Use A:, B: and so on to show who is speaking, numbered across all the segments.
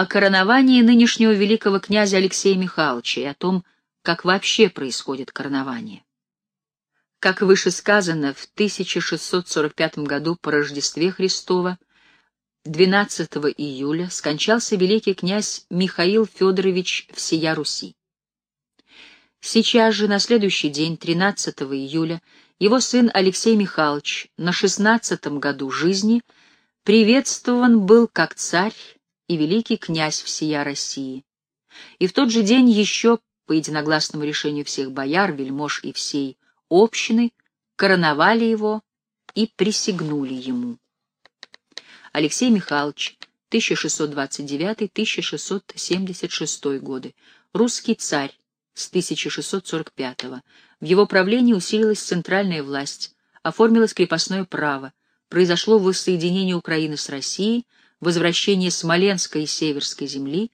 A: о короновании нынешнего великого князя Алексея Михайловича и о том, как вообще происходит коронование. Как выше сказано, в 1645 году по Рождестве Христова, 12 июля, скончался великий князь Михаил Федорович всея Руси. Сейчас же, на следующий день, 13 июля, его сын Алексей Михайлович на 16 году жизни приветствован был как царь и великий князь всея России. И в тот же день еще, по единогласному решению всех бояр, вельмож и всей общины, короновали его и присягнули ему. Алексей Михайлович, 1629-1676 годы, русский царь с 1645 -го. В его правлении усилилась центральная власть, оформилось крепостное право, произошло воссоединение Украины с Россией, возвращение Смоленской и Северской земли,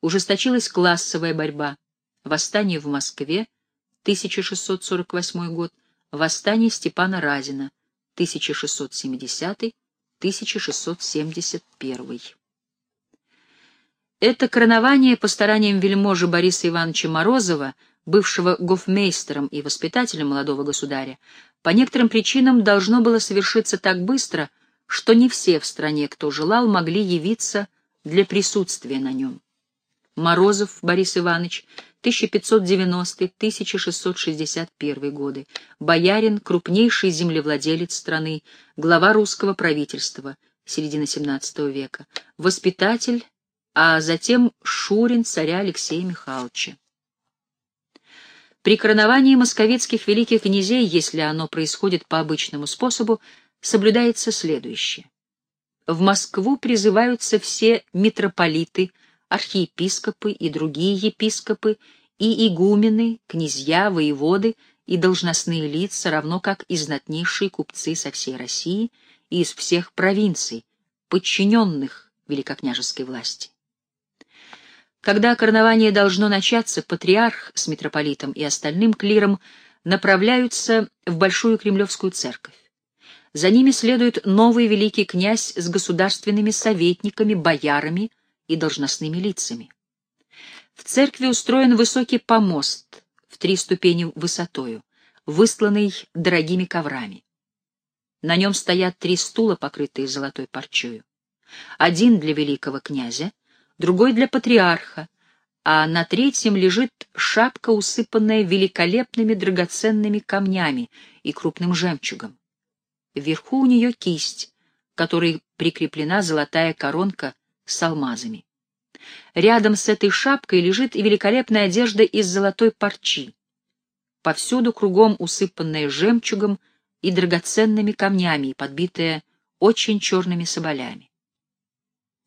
A: ужесточилась классовая борьба, восстание в Москве, 1648 год, восстание Степана Разина, 1670-1671. Это коронование по стараниям вельможи Бориса Ивановича Морозова, бывшего гофмейстером и воспитателем молодого государя, по некоторым причинам должно было совершиться так быстро, что не все в стране, кто желал, могли явиться для присутствия на нем. Морозов Борис Иванович 1590-1661 годы, боярин, крупнейший землевладелец страны, глава русского правительства, середина XVII века, воспитатель, а затем шурин царя Алексея Михайловича. При короновании московицких великих князей, если оно происходит по обычному способу, соблюдается следующее. В Москву призываются все митрополиты, архиепископы и другие епископы, и игумены, князья, воеводы и должностные лица, равно как и знатнейшие купцы со всей России и из всех провинций, подчиненных великокняжеской власти. Когда коронование должно начаться, патриарх с митрополитом и остальным клиром направляются в Большую Кремлевскую церковь. За ними следует новый великий князь с государственными советниками, боярами и должностными лицами. В церкви устроен высокий помост в три ступени высотою, выстланный дорогими коврами. На нем стоят три стула, покрытые золотой парчою. Один для великого князя, другой для патриарха, а на третьем лежит шапка, усыпанная великолепными драгоценными камнями и крупным жемчугом. Вверху у нее кисть, которой прикреплена золотая коронка с алмазами. Рядом с этой шапкой лежит и великолепная одежда из золотой парчи. Повсюду кругом усыпанная жемчугом и драгоценными камнями и подбитая очень черными соболями.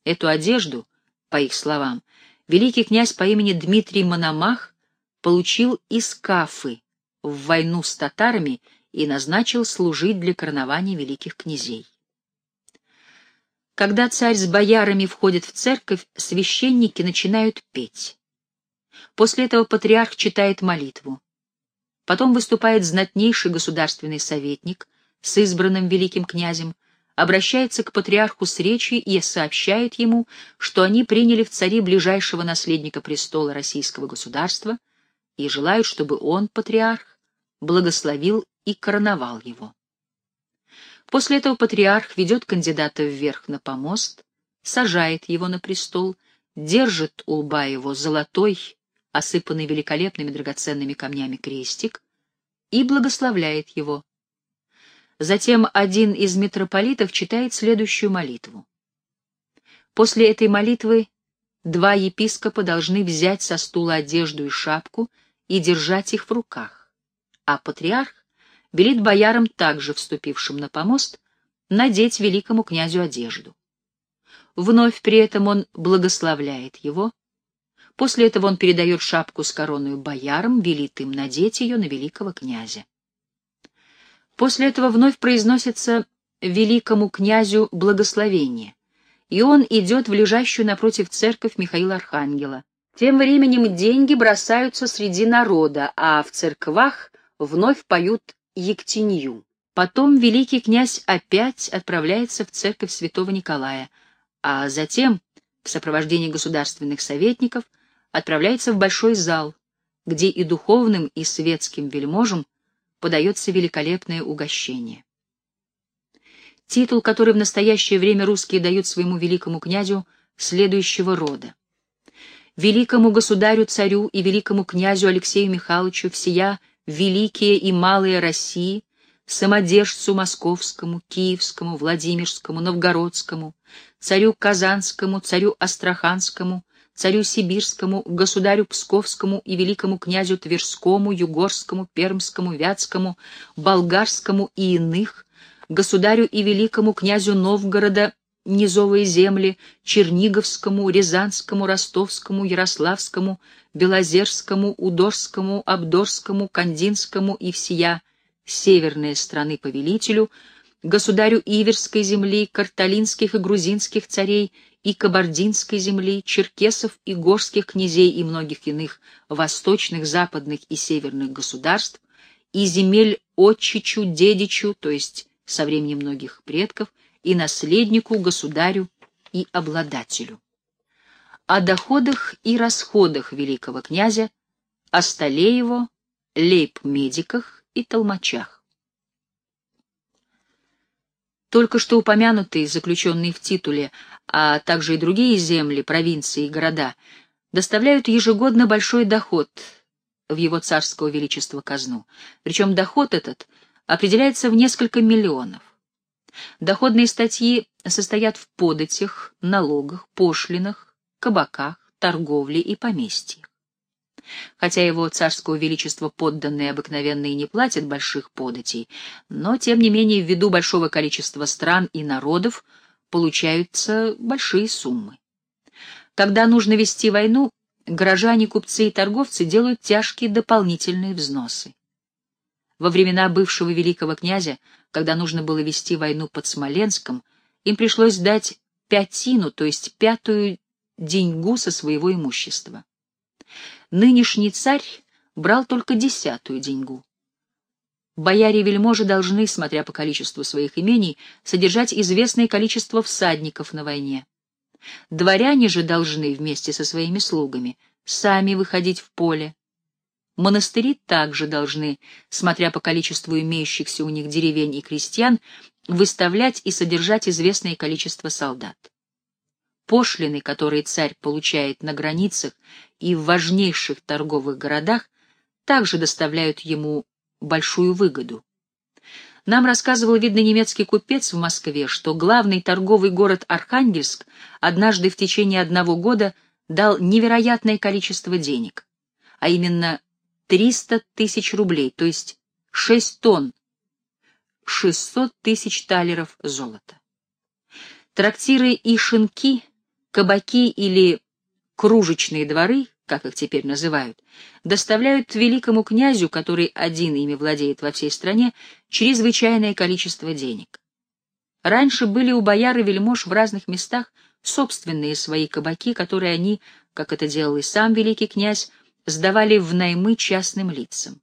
A: Эту одежду, по их словам, великий князь по имени Дмитрий Мономах получил из Кафы в войну с татарами и назначил служить для коронования великих князей. Когда царь с боярами входит в церковь, священники начинают петь. После этого патриарх читает молитву. Потом выступает знатнейший государственный советник с избранным великим князем, обращается к патриарху с речью и сообщает ему, что они приняли в цари ближайшего наследника престола российского государства и желают, чтобы он, патриарх, благословил и короновал его. После этого патриарх ведет кандидата вверх на помост, сажает его на престол, держит у лба его золотой, осыпанный великолепными драгоценными камнями крестик, и благословляет его. Затем один из митрополитов читает следующую молитву. После этой молитвы два епископа должны взять со стула одежду и шапку и держать их в руках, а патриарх велит боярам, также вступившим на помост, надеть великому князю одежду. Вновь при этом он благословляет его. После этого он передает шапку с короной боярам, велит им надеть ее на великого князя. После этого вновь произносится великому князю благословение, и он идет в лежащую напротив церковь Михаила Архангела. Тем временем деньги бросаются среди народа, а в церквах вновь поют Ектинью. Потом великий князь опять отправляется в церковь святого Николая, а затем в сопровождении государственных советников отправляется в большой зал, где и духовным, и светским вельможам подается великолепное угощение. Титул, который в настоящее время русские дают своему великому князю следующего рода. Великому государю-царю и великому князю Алексею Михайловичу всея великие и малые России, самодержцу московскому, киевскому, владимирскому, новгородскому, царю Казанскому, царю Астраханскому, царю Сибирскому, государю Псковскому и великому князю Тверскому, Югорскому, Пермскому, Вятскому, Болгарскому и иных, государю и великому князю Новгорода, низовые земли, Черниговскому, Рязанскому, Ростовскому, Ярославскому, Белозерскому, Удорскому, Абдорскому, Кандинскому и всея северные страны повелителю, государю Иверской земли, карталинских и грузинских царей и кабардинской земли, черкесов и горских князей и многих иных восточных, западных и северных государств, и земель отчичу, дедичу, то есть со времени многих предков, и наследнику, государю и обладателю. О доходах и расходах великого князя, о столе его, лейб-медиках и толмачах. Только что упомянутые, заключенные в титуле, а также и другие земли, провинции и города, доставляют ежегодно большой доход в его царского величества казну. Причем доход этот определяется в несколько миллионов. Доходные статьи состоят в податях, налогах, пошлинах, кабаках, торговле и поместьях. Хотя его царского величества подданные обыкновенно и не платят больших податей, но, тем не менее, ввиду большого количества стран и народов получаются большие суммы. Когда нужно вести войну, горожане, купцы и торговцы делают тяжкие дополнительные взносы. Во времена бывшего великого князя, когда нужно было вести войну под Смоленском, им пришлось дать пятину, то есть пятую деньгу со своего имущества. Нынешний царь брал только десятую деньгу. Бояре и вельможи должны, смотря по количеству своих имений, содержать известное количество всадников на войне. Дворяне же должны вместе со своими слугами сами выходить в поле. Монастыри также должны, смотря по количеству имеющихся у них деревень и крестьян, выставлять и содержать известное количество солдат. Пошлины, которые царь получает на границах и в важнейших торговых городах, также доставляют ему большую выгоду. Нам рассказывал видный немецкий купец в Москве, что главный торговый город Архангельск однажды в течение одного года дал невероятное количество денег, а именно 300 тысяч рублей, то есть 6 тонн, 600 тысяч талеров золота. Трактиры и шинки Кабаки или кружечные дворы, как их теперь называют, доставляют великому князю, который один ими владеет во всей стране, чрезвычайное количество денег. Раньше были у бояр и вельмож в разных местах собственные свои кабаки, которые они, как это делал и сам великий князь, сдавали в наймы частным лицам.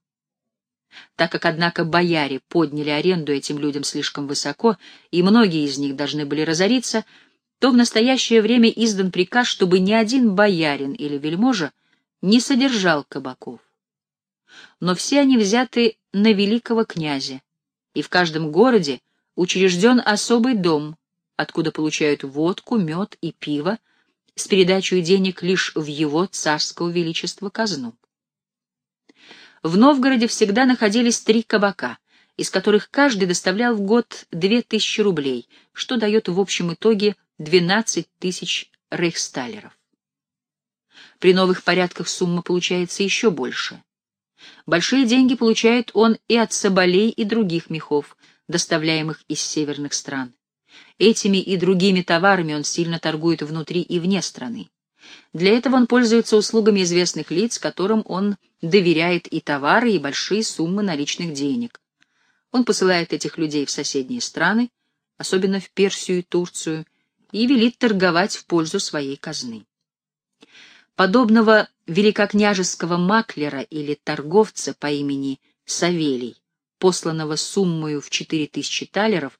A: Так как, однако, бояре подняли аренду этим людям слишком высоко, и многие из них должны были разориться, то в настоящее время издан приказ, чтобы ни один боярин или вельможа не содержал кабаков. Но все они взяты на великого князя, и в каждом городе учрежден особый дом, откуда получают водку, мед и пиво с передачей денег лишь в его царского величества казну. В Новгороде всегда находились три кабака, из которых каждый доставлял в год две тысячи рублей, что дает в общем итоге 12 тысяч рейхсталеров. При новых порядках сумма получается еще больше. Большие деньги получает он и от соболей и других мехов, доставляемых из северных стран. Этими и другими товарами он сильно торгует внутри и вне страны. Для этого он пользуется услугами известных лиц, которым он доверяет и товары, и большие суммы наличных денег. Он посылает этих людей в соседние страны, особенно в Персию и Турцию, и велит торговать в пользу своей казны. Подобного великокняжеского маклера или торговца по имени Савелий, посланного суммою в четыре тысячи талеров,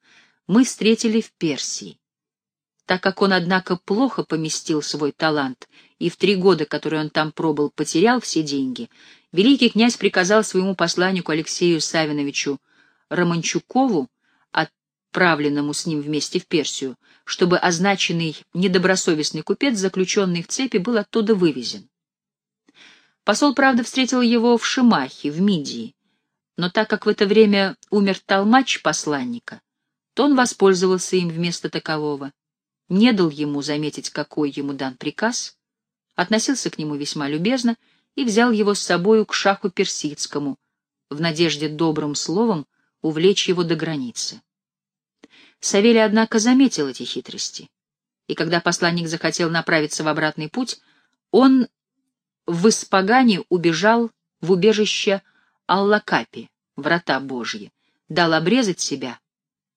A: мы встретили в Персии. Так как он, однако, плохо поместил свой талант и в три года, которые он там пробыл, потерял все деньги, великий князь приказал своему посланнику Алексею Савиновичу Романчукову, отправленному с ним вместе в Персию, чтобы означенный недобросовестный купец, заключенный в цепи, был оттуда вывезен. Посол, правда, встретил его в Шимахе, в Мидии, но так как в это время умер толмач посланника, то он воспользовался им вместо такового не дал ему заметить, какой ему дан приказ, относился к нему весьма любезно и взял его с собою к шаху персидскому, в надежде добрым словом увлечь его до границы. Савелий, однако, заметил эти хитрости, и когда посланник захотел направиться в обратный путь, он в Испагане убежал в убежище Аллакапи, врата Божьи, дал обрезать себя,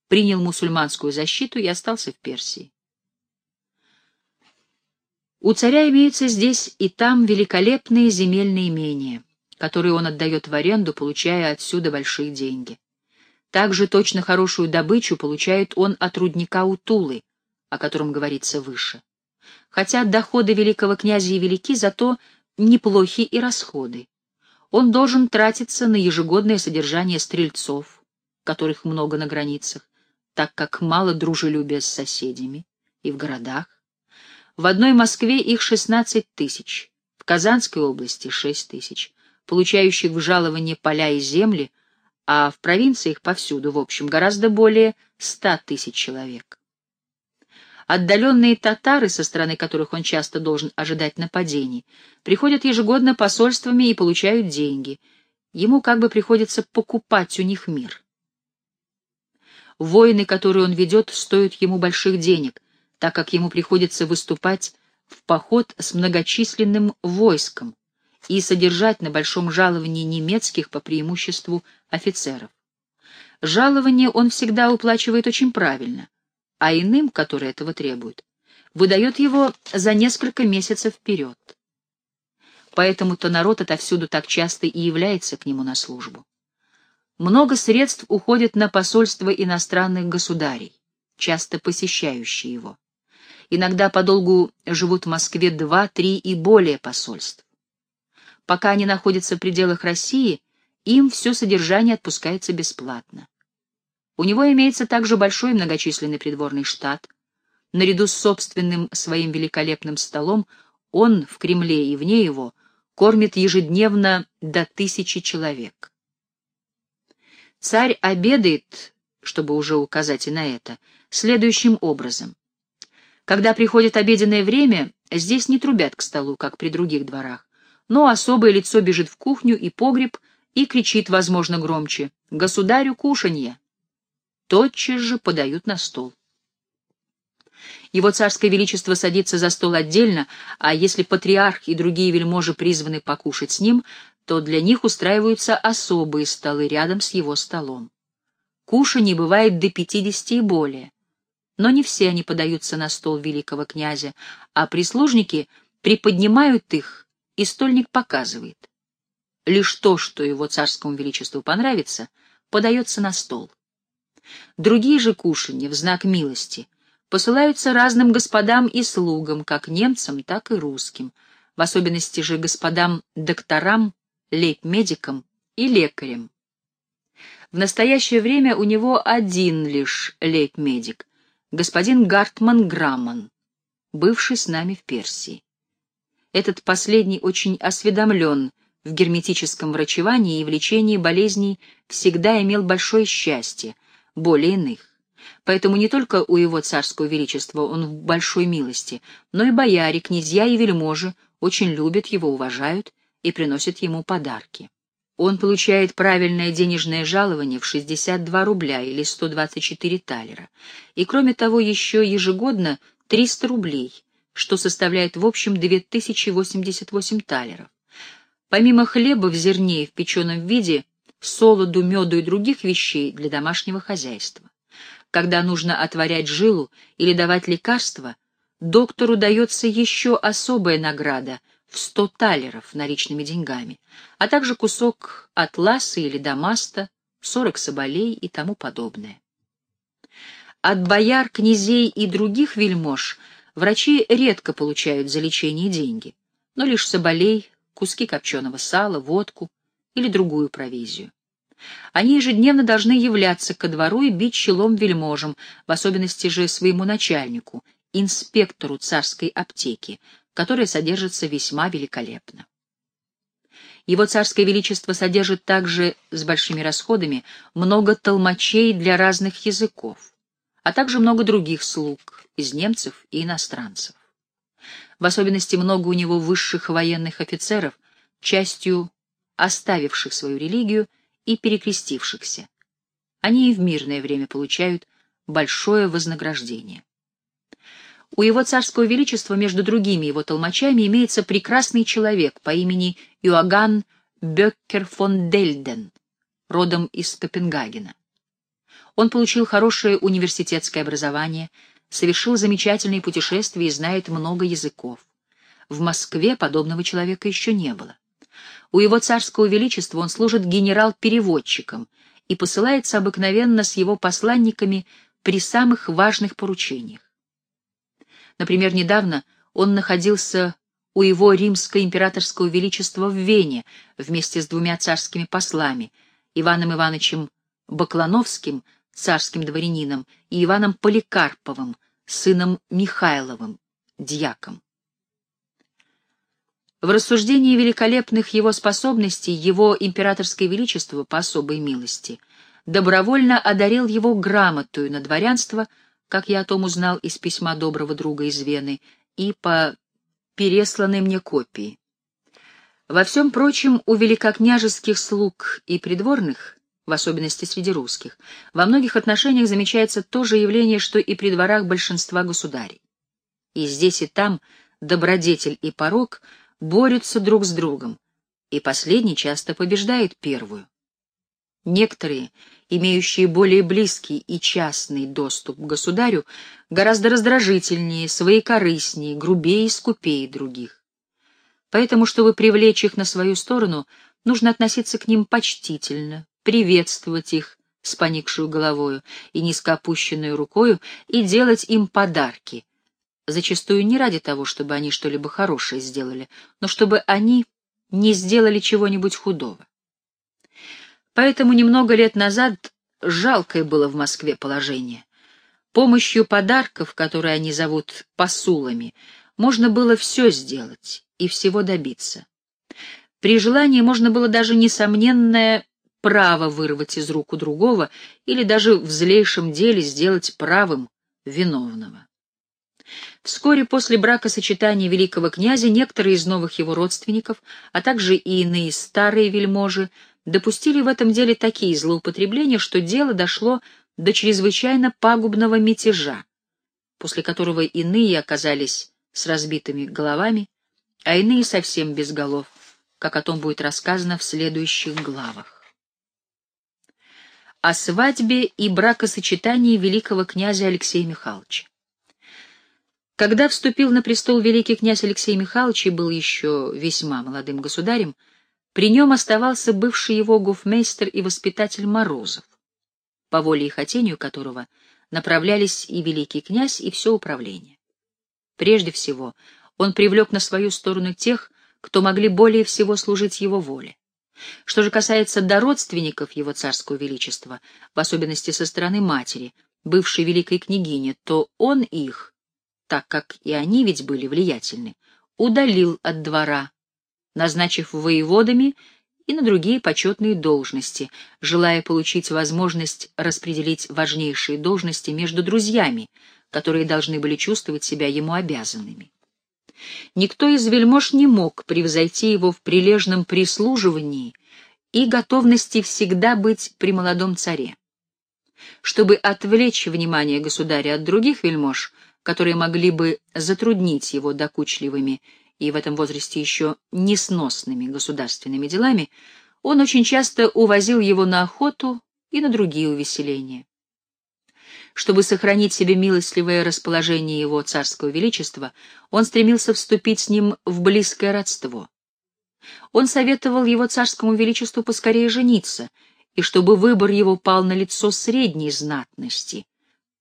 A: принял мусульманскую защиту и остался в Персии. У царя имеются здесь и там великолепные земельные имения, которые он отдает в аренду, получая отсюда большие деньги. Также точно хорошую добычу получает он от рудника Утулы, о котором говорится выше. Хотя доходы великого князя и велики, зато неплохи и расходы. Он должен тратиться на ежегодное содержание стрельцов, которых много на границах, так как мало дружелюбия с соседями и в городах, в одной Москве их 16 тысяч, в Казанской области 6 тысяч, получающих в жалование поля и земли, а в провинциях повсюду, в общем, гораздо более 100 тысяч человек. Отдаленные татары, со стороны которых он часто должен ожидать нападений, приходят ежегодно посольствами и получают деньги. Ему как бы приходится покупать у них мир. Войны, которые он ведет, стоят ему больших денег, так как ему приходится выступать в поход с многочисленным войском и содержать на большом жаловании немецких по преимуществу офицеров. Жалование он всегда уплачивает очень правильно, а иным, которые этого требуют, выдает его за несколько месяцев вперед. Поэтому-то народ отовсюду так часто и является к нему на службу. Много средств уходит на посольство иностранных государей, часто посещающие его. Иногда подолгу живут в Москве два, три и более посольств. Пока они находятся в пределах России, им все содержание отпускается бесплатно. У него имеется также большой многочисленный придворный штат. Наряду с собственным своим великолепным столом он в Кремле и вне его кормит ежедневно до тысячи человек. Царь обедает, чтобы уже указать и на это, следующим образом. Когда приходит обеденное время, здесь не трубят к столу, как при других дворах, но особое лицо бежит в кухню и погреб и кричит, возможно, громче, «Государю кушанье!» Тотчас же подают на стол. Его царское величество садится за стол отдельно, а если патриарх и другие вельможи призваны покушать с ним, то для них устраиваются особые столы рядом с его столом. Кушаний бывает до пятидесяти и более. Но не все они подаются на стол великого князя, а прислужники приподнимают их, и стольник показывает. Лишь то, что его царскому величеству понравится, подается на стол. Другие же кушанья в знак милости посылаются разным господам и слугам, как немцам, так и русским, в особенности же господам-докторам, лейб-медикам и лекарям. В настоящее время у него один лишь лейб-медик, господин Гартман Грамман, бывший с нами в Персии. Этот последний очень осведомлен в герметическом врачевании и в лечении болезней всегда имел большое счастье, более иных. Поэтому не только у его царского величества он в большой милости, но и бояре, князья и вельможи очень любят его, уважают и приносят ему подарки. Он получает правильное денежное жалование в 62 рубля или 124 талера, и кроме того еще ежегодно 300 рублей, что составляет в общем 2088 талеров. Помимо хлеба в зерне и в печеном виде, солоду, меду и других вещей для домашнего хозяйства. Когда нужно отворять жилу или давать лекарства, доктору дается еще особая награда — в сто талеров наличными деньгами, а также кусок атласа или дамаста, сорок соболей и тому подобное. от бояр, князей и других вельмож врачи редко получают за лечение деньги, но лишь соболей, куски копченого сала, водку или другую провизию. Они ежедневно должны являться ко двору и бить челом вельможам, в особенности же своему начальнику, инспектору царской аптеки, которая содержится весьма великолепно. Его царское величество содержит также с большими расходами много толмачей для разных языков, а также много других слуг из немцев и иностранцев. В особенности много у него высших военных офицеров, частью оставивших свою религию и перекрестившихся. Они и в мирное время получают большое вознаграждение. У его царского величества между другими его толмачами имеется прекрасный человек по имени Иоганн Беккер фон Дельден, родом из Копенгагена. Он получил хорошее университетское образование, совершил замечательные путешествия и знает много языков. В Москве подобного человека еще не было. У его царского величества он служит генерал-переводчиком и посылается обыкновенно с его посланниками при самых важных поручениях. Например, недавно он находился у его римско-императорского величества в Вене вместе с двумя царскими послами, Иваном Ивановичем Баклановским, царским дворянином, и Иваном Поликарповым, сыном Михайловым, дьяком. В рассуждении великолепных его способностей его императорское величество по особой милости добровольно одарил его грамотою на дворянство — как я о том узнал из письма доброго друга из Вены, и по пересланной мне копии. Во всем прочем, у великокняжеских слуг и придворных, в особенности среди русских, во многих отношениях замечается то же явление, что и при дворах большинства государей. И здесь и там добродетель и порок борются друг с другом, и последний часто побеждает первую. Некоторые, имеющие более близкий и частный доступ к государю, гораздо раздражительнее, своекорыстнее, грубее и скупее других. Поэтому, чтобы привлечь их на свою сторону, нужно относиться к ним почтительно, приветствовать их с поникшую головою и низко опущенную рукою и делать им подарки, зачастую не ради того, чтобы они что-либо хорошее сделали, но чтобы они не сделали чего-нибудь худого. Поэтому немного лет назад жалкое было в Москве положение. Помощью подарков, которые они зовут посулами, можно было все сделать и всего добиться. При желании можно было даже несомненное право вырвать из рук у другого или даже в злейшем деле сделать правым виновного. Вскоре после бракосочетания великого князя некоторые из новых его родственников, а также и иные старые вельможи, допустили в этом деле такие злоупотребления, что дело дошло до чрезвычайно пагубного мятежа, после которого иные оказались с разбитыми головами, а иные совсем без голов, как о том будет рассказано в следующих главах. О свадьбе и бракосочетании великого князя Алексея Михайловича. Когда вступил на престол великий князь Алексей Михайлович и был еще весьма молодым государем, при нем оставался бывший его гофмейстер и воспитатель Морозов, по воле и хотению которого направлялись и великий князь, и все управление. Прежде всего, он привлек на свою сторону тех, кто могли более всего служить его воле. Что же касается до родственников его царского величества, в особенности со стороны матери, бывшей великой княгини, то он их, так как и они ведь были влиятельны, удалил от двора, назначив воеводами и на другие почетные должности, желая получить возможность распределить важнейшие должности между друзьями, которые должны были чувствовать себя ему обязанными. Никто из вельмож не мог превзойти его в прилежном прислуживании и готовности всегда быть при молодом царе. Чтобы отвлечь внимание государя от других вельмож, которые могли бы затруднить его докучливыми и в этом возрасте еще несносными государственными делами, он очень часто увозил его на охоту и на другие увеселения. Чтобы сохранить себе милостливое расположение его царского величества, он стремился вступить с ним в близкое родство. Он советовал его царскому величеству поскорее жениться, и чтобы выбор его пал на лицо средней знатности,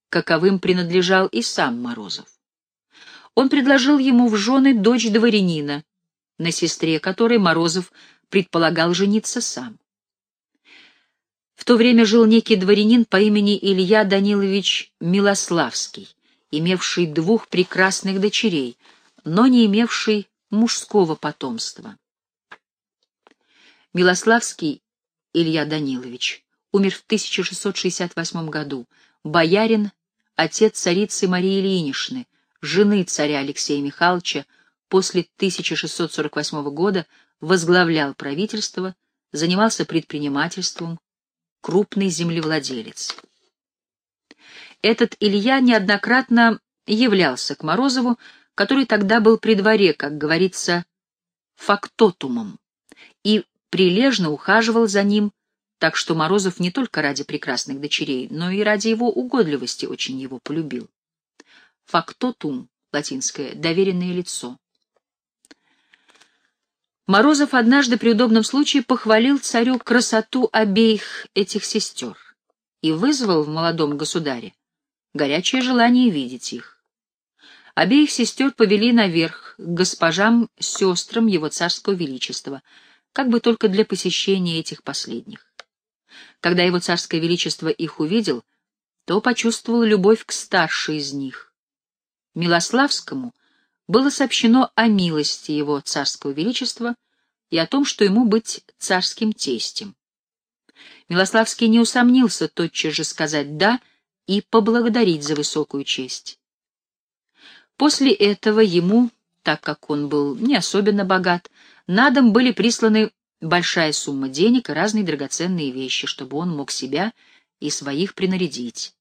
A: каковым принадлежал и сам Морозов. Он предложил ему в жены дочь дворянина, на сестре которой Морозов предполагал жениться сам. В то время жил некий дворянин по имени Илья Данилович Милославский, имевший двух прекрасных дочерей, но не имевший мужского потомства. Милославский Илья Данилович умер в 1668 году, боярин, отец царицы Марии Ильиничны, жены царя Алексея Михайловича, после 1648 года возглавлял правительство, занимался предпринимательством, крупный землевладелец. Этот Илья неоднократно являлся к Морозову, который тогда был при дворе, как говорится, фактотумом, и прилежно ухаживал за ним, так что Морозов не только ради прекрасных дочерей, но и ради его угодливости очень его полюбил. Фактотум, латинское, доверенное лицо. Морозов однажды при удобном случае похвалил царю красоту обеих этих сестер и вызвал в молодом государе горячее желание видеть их. Обеих сестер повели наверх к госпожам-сестрам его царского величества, как бы только для посещения этих последних. Когда его царское величество их увидел, то почувствовал любовь к старшей из них. Милославскому было сообщено о милости его царского величества и о том, что ему быть царским тестем. Милославский не усомнился тотчас же сказать «да» и поблагодарить за высокую честь. После этого ему, так как он был не особенно богат, на дом были присланы большая сумма денег и разные драгоценные вещи, чтобы он мог себя и своих принарядить.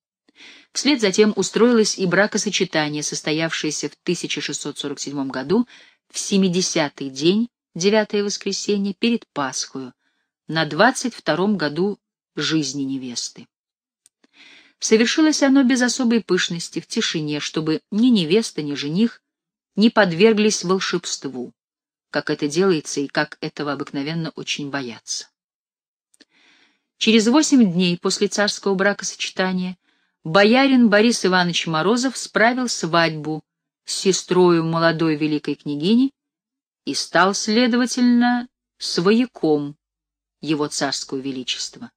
A: Вслед затем устроилось и бракосочетание, состоявшееся в 1647 году в 70-й день, 9 воскресенье, перед Пасхою, на 22-м году жизни невесты. Совершилось оно без особой пышности, в тишине, чтобы ни невеста, ни жених не подверглись волшебству, как это делается и как этого обыкновенно очень боятся. Через восемь дней после царского бракосочетания боярин Борис Иванович Морозов справил свадьбу с сестрою молодой великой княгини и стал, следовательно, свояком его царского величества.